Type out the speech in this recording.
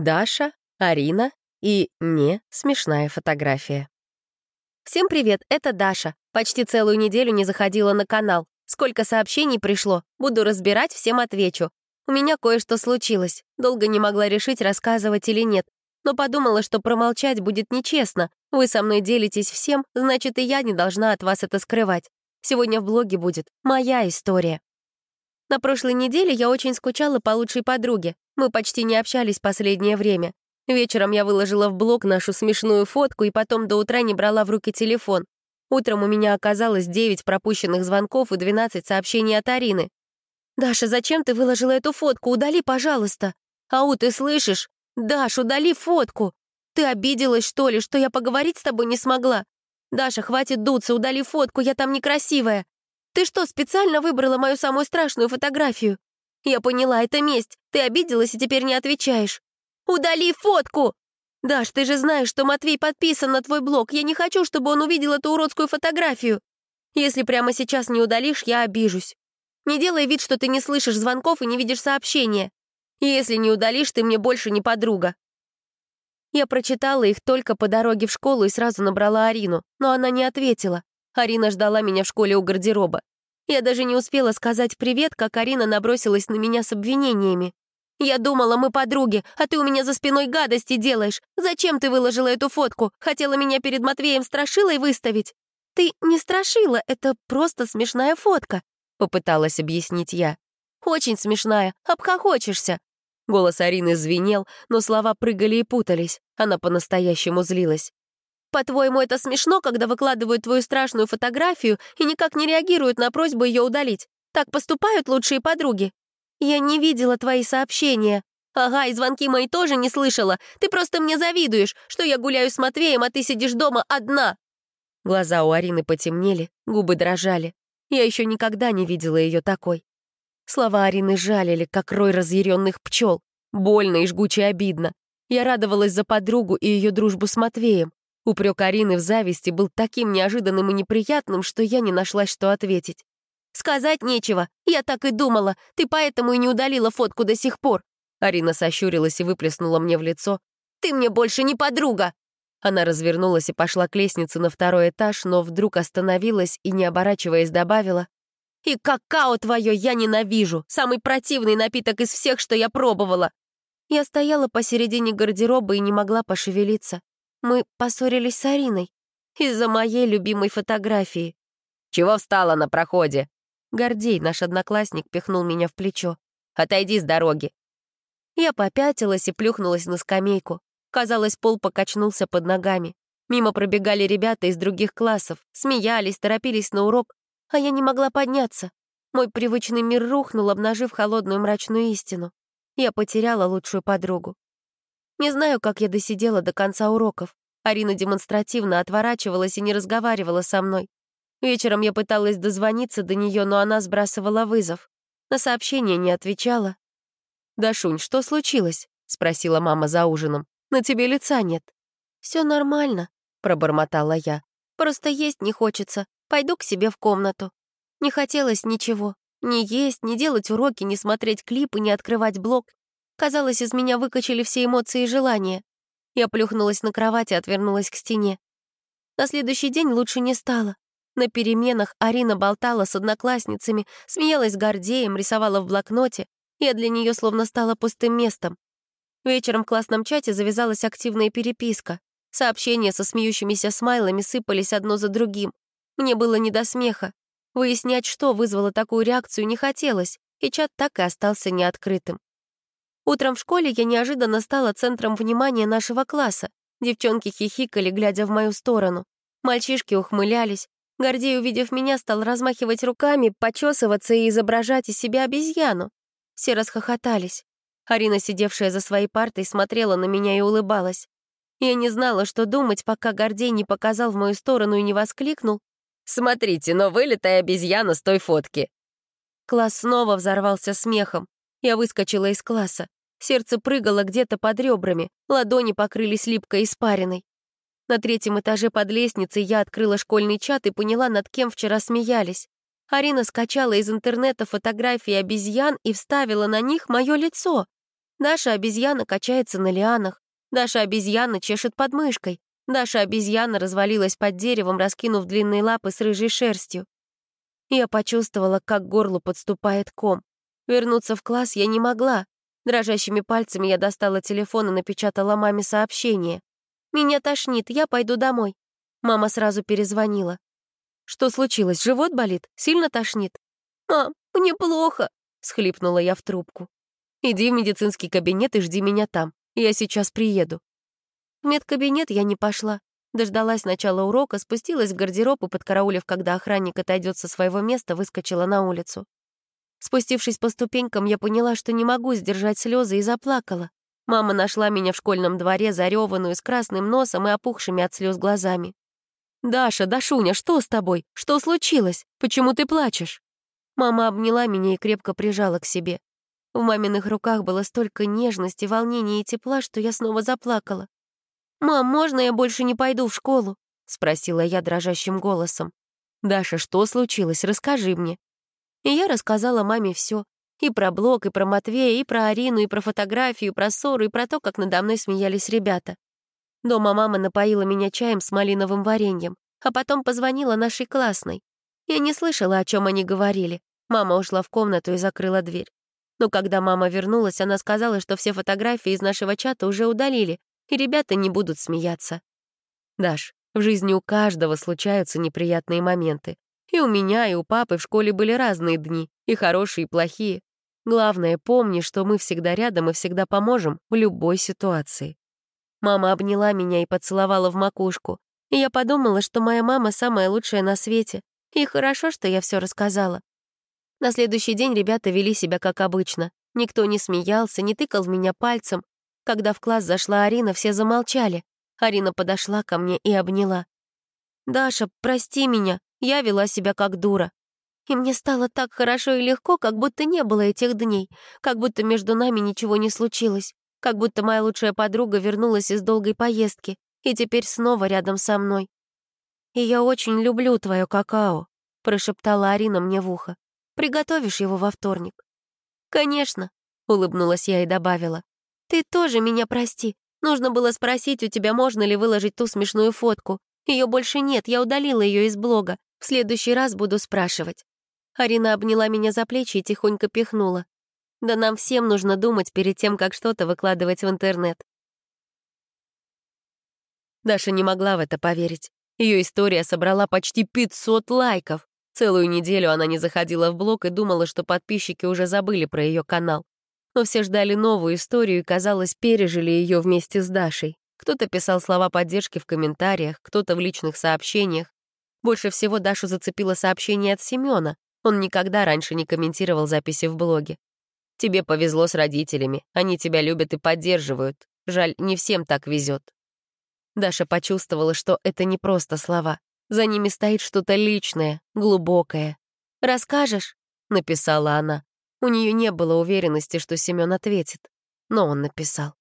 Даша, Арина и не смешная фотография. Всем привет, это Даша. Почти целую неделю не заходила на канал. Сколько сообщений пришло, буду разбирать, всем отвечу. У меня кое-что случилось. Долго не могла решить, рассказывать или нет. Но подумала, что промолчать будет нечестно. Вы со мной делитесь всем, значит, и я не должна от вас это скрывать. Сегодня в блоге будет моя история. На прошлой неделе я очень скучала по лучшей подруге. Мы почти не общались последнее время. Вечером я выложила в блог нашу смешную фотку и потом до утра не брала в руки телефон. Утром у меня оказалось 9 пропущенных звонков и 12 сообщений от Арины. «Даша, зачем ты выложила эту фотку? Удали, пожалуйста!» «Ау, ты слышишь? Даш, удали фотку! Ты обиделась, что ли, что я поговорить с тобой не смогла? Даша, хватит дуться, удали фотку, я там некрасивая. Ты что, специально выбрала мою самую страшную фотографию? Я поняла, это месть. Ты обиделась и теперь не отвечаешь. Удали фотку! Даш, ты же знаешь, что Матвей подписан на твой блог. Я не хочу, чтобы он увидел эту уродскую фотографию. Если прямо сейчас не удалишь, я обижусь. Не делай вид, что ты не слышишь звонков и не видишь сообщения. Если не удалишь, ты мне больше не подруга. Я прочитала их только по дороге в школу и сразу набрала Арину, но она не ответила. Арина ждала меня в школе у гардероба. Я даже не успела сказать привет, как Арина набросилась на меня с обвинениями. «Я думала, мы подруги, а ты у меня за спиной гадости делаешь. Зачем ты выложила эту фотку? Хотела меня перед Матвеем страшилой выставить?» «Ты не страшила, это просто смешная фотка», — попыталась объяснить я. «Очень смешная, обхохочешься». Голос Арины звенел, но слова прыгали и путались. Она по-настоящему злилась. По-твоему, это смешно, когда выкладывают твою страшную фотографию и никак не реагируют на просьбу ее удалить? Так поступают лучшие подруги. Я не видела твои сообщения. Ага, и звонки мои тоже не слышала. Ты просто мне завидуешь, что я гуляю с Матвеем, а ты сидишь дома одна. Глаза у Арины потемнели, губы дрожали. Я еще никогда не видела ее такой. Слова Арины жалили, как рой разъяренных пчел. Больно и жгуче обидно. Я радовалась за подругу и ее дружбу с Матвеем. Упрек Арины в зависти был таким неожиданным и неприятным, что я не нашла, что ответить. «Сказать нечего. Я так и думала. Ты поэтому и не удалила фотку до сих пор». Арина сощурилась и выплеснула мне в лицо. «Ты мне больше не подруга!» Она развернулась и пошла к лестнице на второй этаж, но вдруг остановилась и, не оборачиваясь, добавила. «И какао твое я ненавижу! Самый противный напиток из всех, что я пробовала!» Я стояла посередине гардероба и не могла пошевелиться. Мы поссорились с Ариной из-за моей любимой фотографии. «Чего встала на проходе?» Гордей, наш одноклассник, пихнул меня в плечо. «Отойди с дороги». Я попятилась и плюхнулась на скамейку. Казалось, пол покачнулся под ногами. Мимо пробегали ребята из других классов, смеялись, торопились на урок, а я не могла подняться. Мой привычный мир рухнул, обнажив холодную мрачную истину. Я потеряла лучшую подругу. Не знаю, как я досидела до конца уроков. Арина демонстративно отворачивалась и не разговаривала со мной. Вечером я пыталась дозвониться до нее, но она сбрасывала вызов. На сообщение не отвечала. «Дашунь, что случилось?» — спросила мама за ужином. «На тебе лица нет». Все нормально», — пробормотала я. «Просто есть не хочется. Пойду к себе в комнату». Не хотелось ничего. Ни есть, ни делать уроки, ни смотреть клипы, ни открывать блог. Казалось, из меня выкачали все эмоции и желания. Я плюхнулась на кровать и отвернулась к стене. На следующий день лучше не стало. На переменах Арина болтала с одноклассницами, смеялась Гордеем, рисовала в блокноте. Я для нее словно стала пустым местом. Вечером в классном чате завязалась активная переписка. Сообщения со смеющимися смайлами сыпались одно за другим. Мне было не до смеха. Выяснять, что вызвало такую реакцию, не хотелось, и чат так и остался неоткрытым. Утром в школе я неожиданно стала центром внимания нашего класса. Девчонки хихикали, глядя в мою сторону. Мальчишки ухмылялись. Гордей, увидев меня, стал размахивать руками, почесываться и изображать из себя обезьяну. Все расхохотались. Арина, сидевшая за своей партой, смотрела на меня и улыбалась. Я не знала, что думать, пока Гордей не показал в мою сторону и не воскликнул. «Смотрите, но вылитая обезьяна с той фотки!» Класс снова взорвался смехом. Я выскочила из класса. Сердце прыгало где-то под ребрами, ладони покрылись липкой испариной. На третьем этаже под лестницей я открыла школьный чат и поняла, над кем вчера смеялись. Арина скачала из интернета фотографии обезьян и вставила на них мое лицо. Даша обезьяна качается на лианах. Даша обезьяна чешет подмышкой. Даша обезьяна развалилась под деревом, раскинув длинные лапы с рыжей шерстью. Я почувствовала, как к горлу подступает ком. Вернуться в класс я не могла. Дрожащими пальцами я достала телефон и напечатала маме сообщение. «Меня тошнит, я пойду домой». Мама сразу перезвонила. «Что случилось? Живот болит? Сильно тошнит?» «Мам, мне плохо», — схлипнула я в трубку. «Иди в медицинский кабинет и жди меня там. Я сейчас приеду». В медкабинет я не пошла. Дождалась начала урока, спустилась в гардероб и, подкараулив, когда охранник отойдет со своего места, выскочила на улицу. Спустившись по ступенькам, я поняла, что не могу сдержать слезы и заплакала. Мама нашла меня в школьном дворе, зареванную, с красным носом и опухшими от слез глазами. «Даша, Дашуня, что с тобой? Что случилось? Почему ты плачешь?» Мама обняла меня и крепко прижала к себе. В маминых руках было столько нежности, волнения и тепла, что я снова заплакала. «Мам, можно я больше не пойду в школу?» — спросила я дрожащим голосом. «Даша, что случилось? Расскажи мне». И я рассказала маме все. И про блог, и про Матвея, и про Арину, и про фотографию, и про ссору, и про то, как надо мной смеялись ребята. Дома мама напоила меня чаем с малиновым вареньем, а потом позвонила нашей классной. Я не слышала, о чем они говорили. Мама ушла в комнату и закрыла дверь. Но когда мама вернулась, она сказала, что все фотографии из нашего чата уже удалили, и ребята не будут смеяться. Даш, в жизни у каждого случаются неприятные моменты. И у меня, и у папы в школе были разные дни, и хорошие, и плохие. Главное, помни, что мы всегда рядом и всегда поможем в любой ситуации. Мама обняла меня и поцеловала в макушку, и я подумала, что моя мама самая лучшая на свете, и хорошо, что я все рассказала. На следующий день ребята вели себя как обычно. Никто не смеялся, не тыкал в меня пальцем. Когда в класс зашла Арина, все замолчали. Арина подошла ко мне и обняла. «Даша, прости меня, я вела себя как дура. И мне стало так хорошо и легко, как будто не было этих дней, как будто между нами ничего не случилось, как будто моя лучшая подруга вернулась из долгой поездки и теперь снова рядом со мной. «И я очень люблю твое какао», — прошептала Арина мне в ухо. «Приготовишь его во вторник?» «Конечно», — улыбнулась я и добавила. «Ты тоже меня прости. Нужно было спросить у тебя, можно ли выложить ту смешную фотку. Ее больше нет, я удалила ее из блога. В следующий раз буду спрашивать». Арина обняла меня за плечи и тихонько пихнула. «Да нам всем нужно думать перед тем, как что-то выкладывать в интернет». Даша не могла в это поверить. Ее история собрала почти 500 лайков. Целую неделю она не заходила в блог и думала, что подписчики уже забыли про ее канал. Но все ждали новую историю и, казалось, пережили ее вместе с Дашей. Кто-то писал слова поддержки в комментариях, кто-то в личных сообщениях. Больше всего Дашу зацепило сообщение от Семёна. Он никогда раньше не комментировал записи в блоге. «Тебе повезло с родителями. Они тебя любят и поддерживают. Жаль, не всем так везет. Даша почувствовала, что это не просто слова. За ними стоит что-то личное, глубокое. «Расскажешь?» — написала она. У нее не было уверенности, что Семён ответит, но он написал.